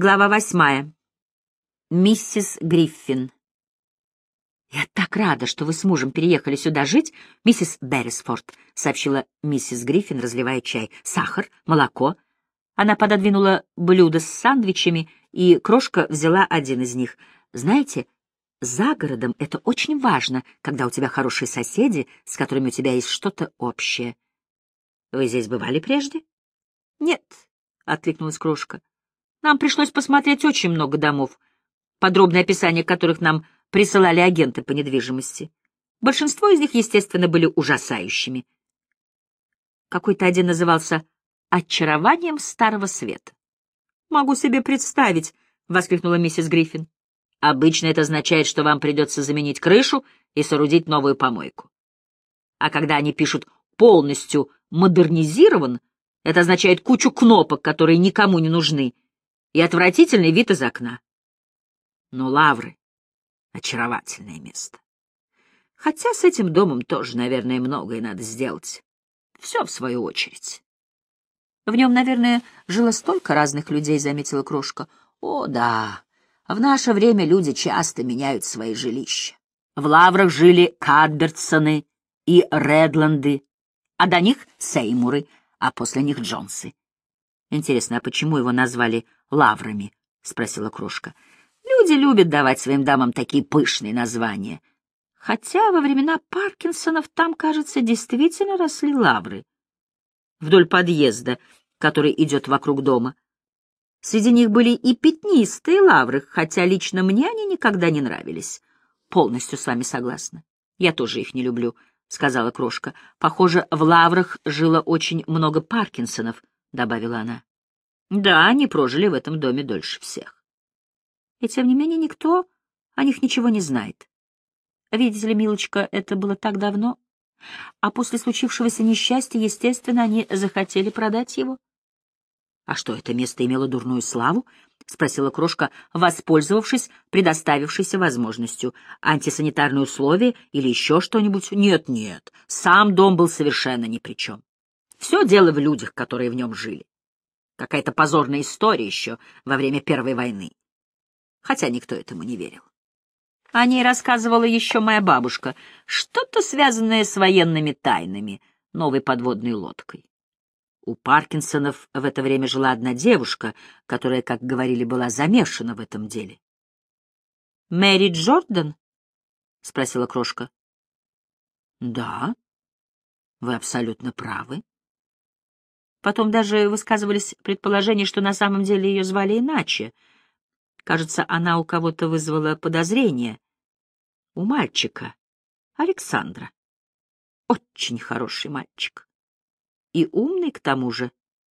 Глава восьмая. Миссис Гриффин. «Я так рада, что вы с мужем переехали сюда жить, миссис Беррисфорд», — сообщила миссис Гриффин, разливая чай. «Сахар, молоко». Она пододвинула блюдо с сандвичами, и крошка взяла один из них. «Знаете, за городом это очень важно, когда у тебя хорошие соседи, с которыми у тебя есть что-то общее». «Вы здесь бывали прежде?» «Нет», — откликнулась крошка. Нам пришлось посмотреть очень много домов, подробное описание которых нам присылали агенты по недвижимости. Большинство из них, естественно, были ужасающими. Какой-то один назывался «Очарованием Старого Света». «Могу себе представить», — воскликнула миссис Гриффин. «Обычно это означает, что вам придется заменить крышу и соорудить новую помойку. А когда они пишут «полностью модернизирован», это означает кучу кнопок, которые никому не нужны, и отвратительный вид из окна. Но Лавры — очаровательное место. Хотя с этим домом тоже, наверное, многое надо сделать. Все в свою очередь. В нем, наверное, жило столько разных людей, — заметила Крошка. О, да, в наше время люди часто меняют свои жилища. В Лаврах жили Кадбертсоны и Редланды, а до них Сеймуры, а после них Джонсы. Интересно, а почему его назвали лаврами? — спросила Крошка. — Люди любят давать своим дамам такие пышные названия. Хотя во времена Паркинсонов там, кажется, действительно росли лавры. Вдоль подъезда, который идет вокруг дома. Среди них были и пятнистые лавры, хотя лично мне они никогда не нравились. Полностью с вами согласна. Я тоже их не люблю, — сказала Крошка. Похоже, в лаврах жило очень много Паркинсонов, — добавила она. Да, они прожили в этом доме дольше всех. И тем не менее никто о них ничего не знает. Видите ли, милочка, это было так давно, а после случившегося несчастья, естественно, они захотели продать его. — А что, это место имело дурную славу? — спросила Крошка, воспользовавшись предоставившейся возможностью. — Антисанитарные условия или еще что-нибудь? Нет, нет, сам дом был совершенно ни при чем. Все дело в людях, которые в нем жили. Какая-то позорная история еще во время Первой войны. Хотя никто этому не верил. О ней рассказывала еще моя бабушка, что-то связанное с военными тайнами, новой подводной лодкой. У Паркинсонов в это время жила одна девушка, которая, как говорили, была замешана в этом деле. «Мэри Джордан?» — спросила крошка. «Да, вы абсолютно правы», Потом даже высказывались предположения, что на самом деле ее звали иначе. Кажется, она у кого-то вызвала подозрение. У мальчика. Александра. Очень хороший мальчик. И умный, к тому же.